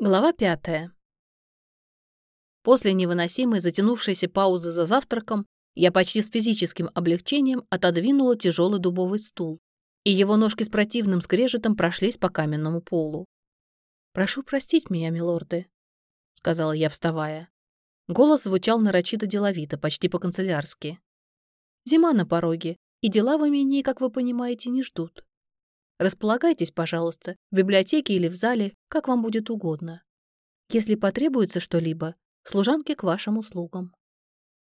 Глава пятая. После невыносимой затянувшейся паузы за завтраком я почти с физическим облегчением отодвинула тяжелый дубовый стул, и его ножки с противным скрежетом прошлись по каменному полу. «Прошу простить меня, милорды», — сказала я, вставая. Голос звучал нарочито деловито, почти по-канцелярски. «Зима на пороге, и дела в имении, как вы понимаете, не ждут. Располагайтесь, пожалуйста, в библиотеке или в зале, как вам будет угодно. Если потребуется что-либо, служанки к вашим услугам.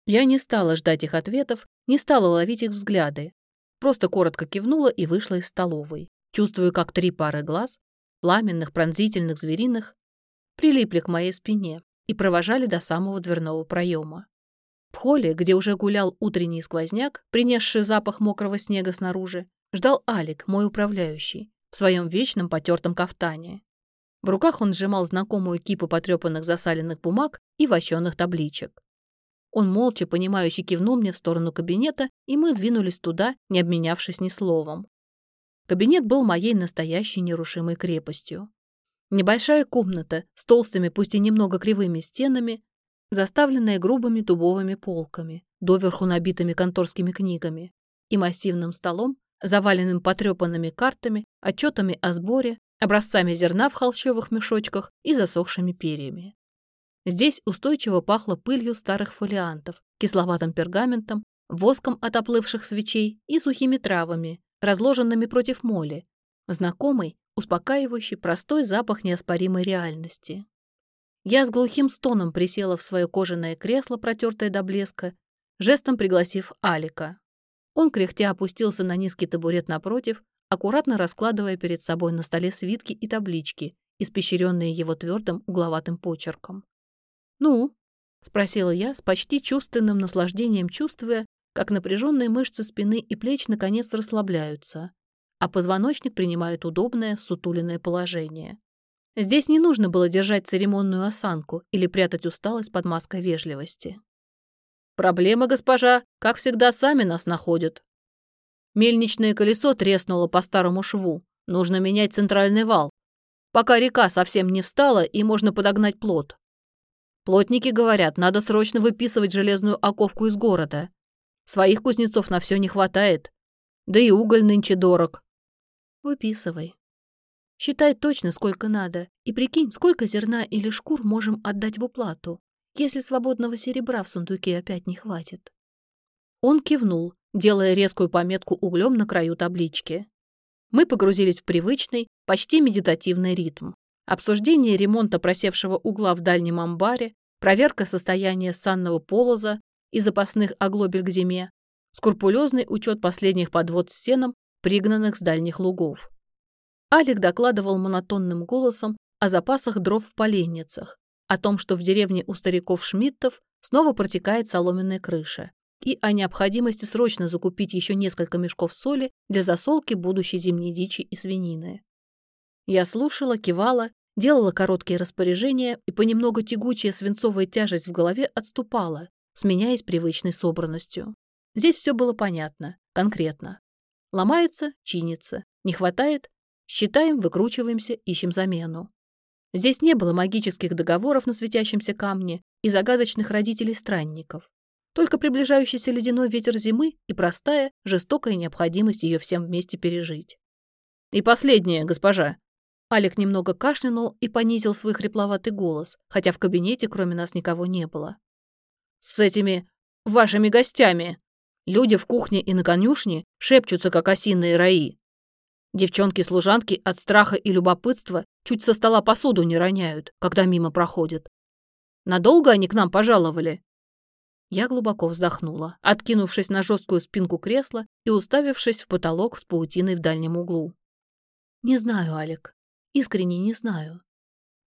Я не стала ждать их ответов, не стала ловить их взгляды. Просто коротко кивнула и вышла из столовой, чувствуя, как три пары глаз, пламенных, пронзительных, звериных, прилипли к моей спине и провожали до самого дверного проема. В холле, где уже гулял утренний сквозняк, принесший запах мокрого снега снаружи, ждал Алик, мой управляющий, в своем вечном потертом кафтане. В руках он сжимал знакомую кипу потрепанных засаленных бумаг и вощенных табличек. Он молча, понимающе кивнул мне в сторону кабинета, и мы двинулись туда, не обменявшись ни словом. Кабинет был моей настоящей нерушимой крепостью. Небольшая комната с толстыми, пусть и немного кривыми стенами, заставленная грубыми дубовыми полками, доверху набитыми конторскими книгами, и массивным столом заваленным потрепанными картами, отчетами о сборе, образцами зерна в холщовых мешочках и засохшими перьями. Здесь устойчиво пахло пылью старых фолиантов, кисловатым пергаментом, воском от оплывших свечей и сухими травами, разложенными против моли, знакомый, успокаивающий, простой запах неоспоримой реальности. Я с глухим стоном присела в свое кожаное кресло, протертое до блеска, жестом пригласив Алика. Он кряхтя опустился на низкий табурет напротив, аккуратно раскладывая перед собой на столе свитки и таблички, испещренные его твердым угловатым почерком. «Ну?» — спросила я, с почти чувственным наслаждением чувствуя, как напряженные мышцы спины и плеч наконец расслабляются, а позвоночник принимает удобное, сутуленное положение. Здесь не нужно было держать церемонную осанку или прятать усталость под маской вежливости. Проблемы, госпожа, как всегда, сами нас находят. Мельничное колесо треснуло по старому шву. Нужно менять центральный вал. Пока река совсем не встала, и можно подогнать плот. Плотники говорят, надо срочно выписывать железную оковку из города. Своих кузнецов на все не хватает. Да и уголь нынче дорог. Выписывай. Считай точно, сколько надо, и прикинь, сколько зерна или шкур можем отдать в уплату если свободного серебра в сундуке опять не хватит. Он кивнул, делая резкую пометку углем на краю таблички. Мы погрузились в привычный, почти медитативный ритм. Обсуждение ремонта просевшего угла в дальнем амбаре, проверка состояния санного полоза и запасных оглобель к зиме, скрупулезный учет последних подвод стенам, пригнанных с дальних лугов. Алик докладывал монотонным голосом о запасах дров в поленницах, о том, что в деревне у стариков Шмидтов снова протекает соломенная крыша, и о необходимости срочно закупить еще несколько мешков соли для засолки будущей зимней дичи и свинины. Я слушала, кивала, делала короткие распоряжения, и понемногу тягучая свинцовая тяжесть в голове отступала, сменяясь привычной собранностью. Здесь все было понятно, конкретно. Ломается – чинится. Не хватает – считаем, выкручиваемся, ищем замену. Здесь не было магических договоров на светящемся камне и загадочных родителей-странников. Только приближающийся ледяной ветер зимы и простая, жестокая необходимость ее всем вместе пережить. «И последнее, госпожа!» Алик немного кашлянул и понизил свой хрипловатый голос, хотя в кабинете кроме нас никого не было. «С этими вашими гостями! Люди в кухне и на конюшне шепчутся, как осиные раи. Девчонки-служанки от страха и любопытства чуть со стола посуду не роняют, когда мимо проходят. Надолго они к нам пожаловали?» Я глубоко вздохнула, откинувшись на жесткую спинку кресла и уставившись в потолок с паутиной в дальнем углу. «Не знаю, Алик. Искренне не знаю.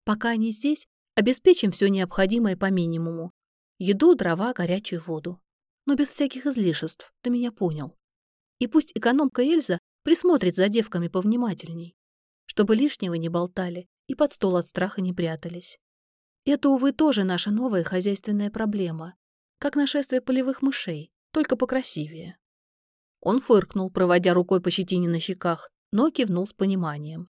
Пока они здесь, обеспечим все необходимое по минимуму. Еду, дрова, горячую воду. Но без всяких излишеств, ты меня понял. И пусть экономка Эльза присмотрит за девками повнимательней, чтобы лишнего не болтали и под стол от страха не прятались. Это, увы, тоже наша новая хозяйственная проблема, как нашествие полевых мышей, только покрасивее. Он фыркнул, проводя рукой по щетине на щеках, но кивнул с пониманием.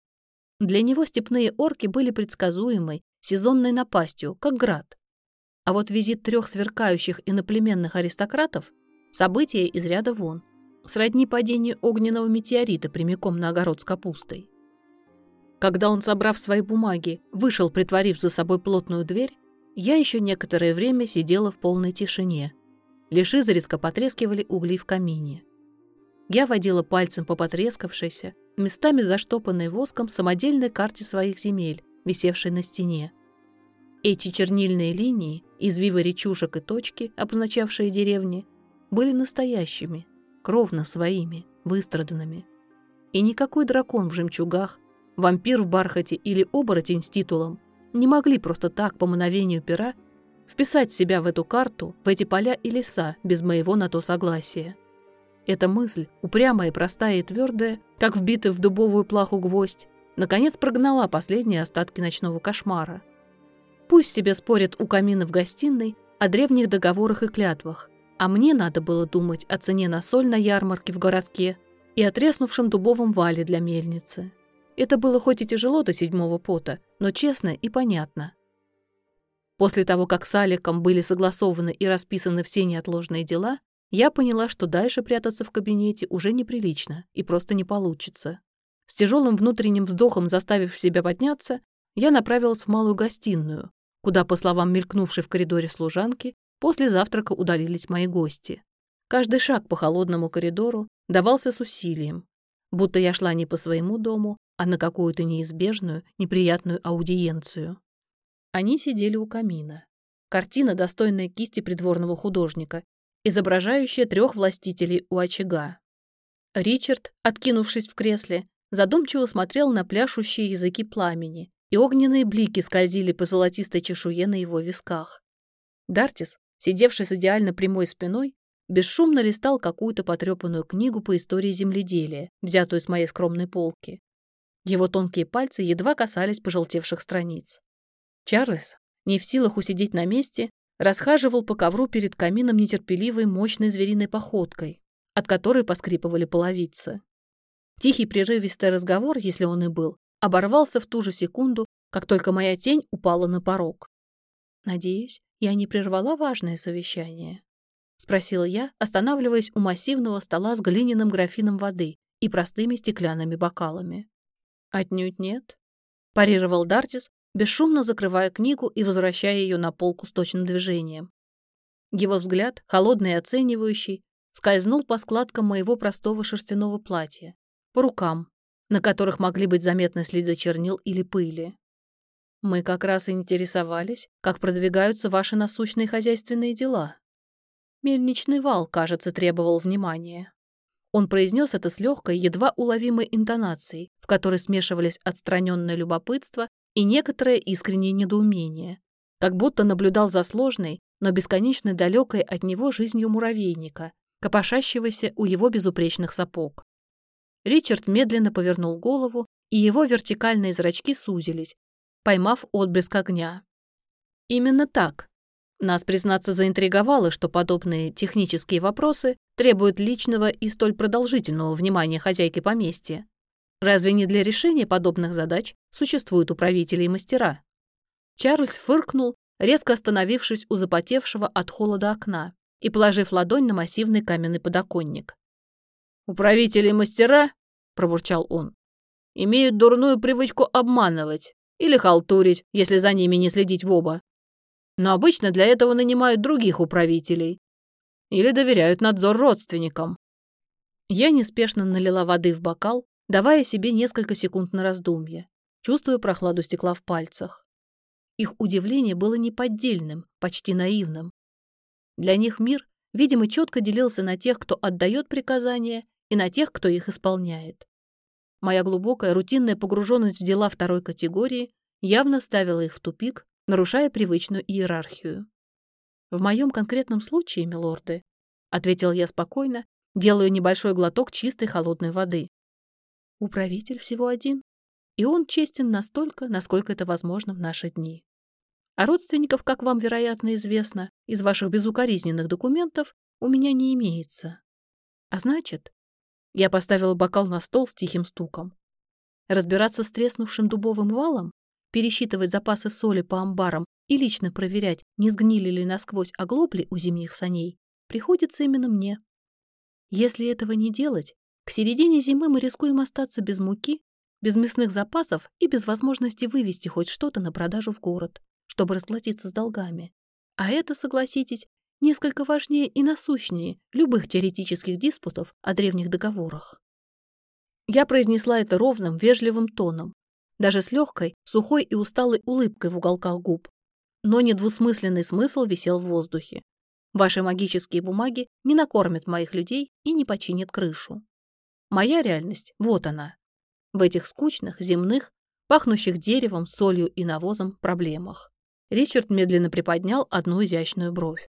Для него степные орки были предсказуемой, сезонной напастью, как град. А вот визит трех сверкающих иноплеменных аристократов – событие из ряда вон, сродни падению огненного метеорита прямиком на огород с капустой. Когда он, собрав свои бумаги, вышел, притворив за собой плотную дверь, я еще некоторое время сидела в полной тишине. Лишь изредка потрескивали угли в камине. Я водила пальцем по потрескавшейся, местами заштопанной воском самодельной карте своих земель, висевшей на стене. Эти чернильные линии, извивы речушек и точки, обозначавшие деревни, были настоящими, кровно своими, выстраданными. И никакой дракон в жемчугах, вампир в бархате или оборотень с титулом не могли просто так, по мановению пера, вписать себя в эту карту, в эти поля и леса без моего на то согласия. Эта мысль, упрямая, простая и твердая, как вбитый в дубовую плаху гвоздь, наконец прогнала последние остатки ночного кошмара. Пусть себе спорят у камина в гостиной о древних договорах и клятвах, а мне надо было думать о цене на соль на ярмарке в городке и о треснувшем дубовом вале для мельницы. Это было хоть и тяжело до седьмого пота, но честно и понятно. После того, как с Аликом были согласованы и расписаны все неотложные дела, я поняла, что дальше прятаться в кабинете уже неприлично и просто не получится. С тяжелым внутренним вздохом заставив себя подняться, я направилась в малую гостиную, куда, по словам мелькнувшей в коридоре служанки, после завтрака удалились мои гости. Каждый шаг по холодному коридору давался с усилием, будто я шла не по своему дому, а на какую-то неизбежную, неприятную аудиенцию. Они сидели у камина. Картина, достойная кисти придворного художника, изображающая трех властителей у очага. Ричард, откинувшись в кресле, задумчиво смотрел на пляшущие языки пламени, и огненные блики скользили по золотистой чешуе на его висках. Дартис, сидевший с идеально прямой спиной, бесшумно листал какую-то потрепанную книгу по истории земледелия, взятую с моей скромной полки. Его тонкие пальцы едва касались пожелтевших страниц. Чарльз, не в силах усидеть на месте, расхаживал по ковру перед камином нетерпеливой мощной звериной походкой, от которой поскрипывали половицы. Тихий прерывистый разговор, если он и был, оборвался в ту же секунду, как только моя тень упала на порог. «Надеюсь, я не прервала важное совещание?» — спросила я, останавливаясь у массивного стола с глиняным графином воды и простыми стеклянными бокалами. «Отнюдь нет», — парировал Дартис, бесшумно закрывая книгу и возвращая ее на полку с точным движением. Его взгляд, холодный и оценивающий, скользнул по складкам моего простого шерстяного платья, по рукам, на которых могли быть заметны следы чернил или пыли. Мы как раз и интересовались, как продвигаются ваши насущные хозяйственные дела. Мельничный вал, кажется, требовал внимания. Он произнес это с легкой, едва уловимой интонацией, в которой смешивались отстраненное любопытство и некоторое искреннее недоумение, как будто наблюдал за сложной, но бесконечно далекой от него жизнью муравейника, копошащегося у его безупречных сапог. Ричард медленно повернул голову, и его вертикальные зрачки сузились, поймав отблеск огня. Именно так. Нас, признаться, заинтриговало, что подобные технические вопросы требуют личного и столь продолжительного внимания хозяйки поместья. Разве не для решения подобных задач существуют управители и мастера? Чарльз фыркнул, резко остановившись у запотевшего от холода окна и положив ладонь на массивный каменный подоконник. «Управители и мастера», — пробурчал он, — «имеют дурную привычку обманывать или халтурить, если за ними не следить в оба. Но обычно для этого нанимают других управителей или доверяют надзор родственникам». Я неспешно налила воды в бокал, давая себе несколько секунд на раздумье, чувствуя прохладу стекла в пальцах. Их удивление было неподдельным, почти наивным. Для них мир, видимо, четко делился на тех, кто отдает приказания, и на тех, кто их исполняет. Моя глубокая рутинная погруженность в дела второй категории явно ставила их в тупик, нарушая привычную иерархию. «В моем конкретном случае, милорды», — ответил я спокойно, делаю небольшой глоток чистой холодной воды. Управитель всего один, и он честен настолько, насколько это возможно в наши дни. А родственников, как вам, вероятно, известно, из ваших безукоризненных документов у меня не имеется. А значит, я поставила бокал на стол с тихим стуком. Разбираться с треснувшим дубовым валом? пересчитывать запасы соли по амбарам и лично проверять, не сгнили ли насквозь оглобли у зимних саней, приходится именно мне. Если этого не делать, к середине зимы мы рискуем остаться без муки, без мясных запасов и без возможности вывести хоть что-то на продажу в город, чтобы расплатиться с долгами. А это, согласитесь, несколько важнее и насущнее любых теоретических диспутов о древних договорах. Я произнесла это ровным, вежливым тоном, даже с легкой, сухой и усталой улыбкой в уголках губ. Но недвусмысленный смысл висел в воздухе. Ваши магические бумаги не накормят моих людей и не починят крышу. Моя реальность, вот она. В этих скучных, земных, пахнущих деревом, солью и навозом проблемах. Ричард медленно приподнял одну изящную бровь.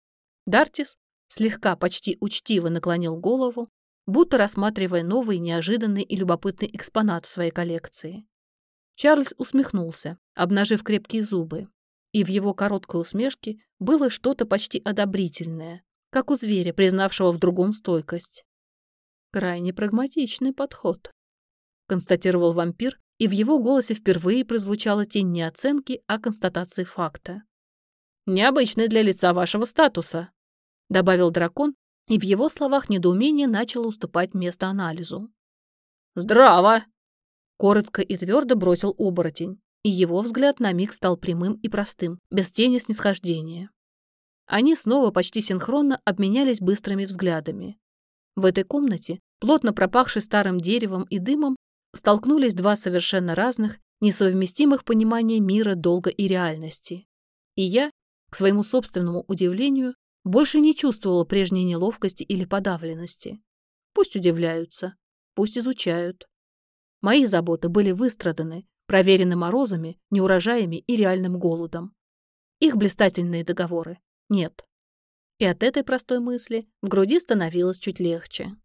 Дартис слегка, почти учтиво наклонил голову, будто рассматривая новый, неожиданный и любопытный экспонат в своей коллекции. Чарльз усмехнулся, обнажив крепкие зубы, и в его короткой усмешке было что-то почти одобрительное, как у зверя, признавшего в другом стойкость. «Крайне прагматичный подход», — констатировал вампир, и в его голосе впервые прозвучала тень не оценки, а констатации факта. «Необычный для лица вашего статуса», — добавил дракон, и в его словах недоумение начало уступать место анализу. «Здраво!» — коротко и твердо бросил оборотень, и его взгляд на миг стал прямым и простым, без тени снисхождения. Они снова почти синхронно обменялись быстрыми взглядами. В этой комнате, плотно пропахшей старым деревом и дымом, столкнулись два совершенно разных, несовместимых понимания мира, долга и реальности. И я, к своему собственному удивлению, больше не чувствовала прежней неловкости или подавленности. Пусть удивляются, пусть изучают. Мои заботы были выстраданы, проверены морозами, неурожаями и реальным голодом. Их блистательные договоры нет. И от этой простой мысли в груди становилось чуть легче.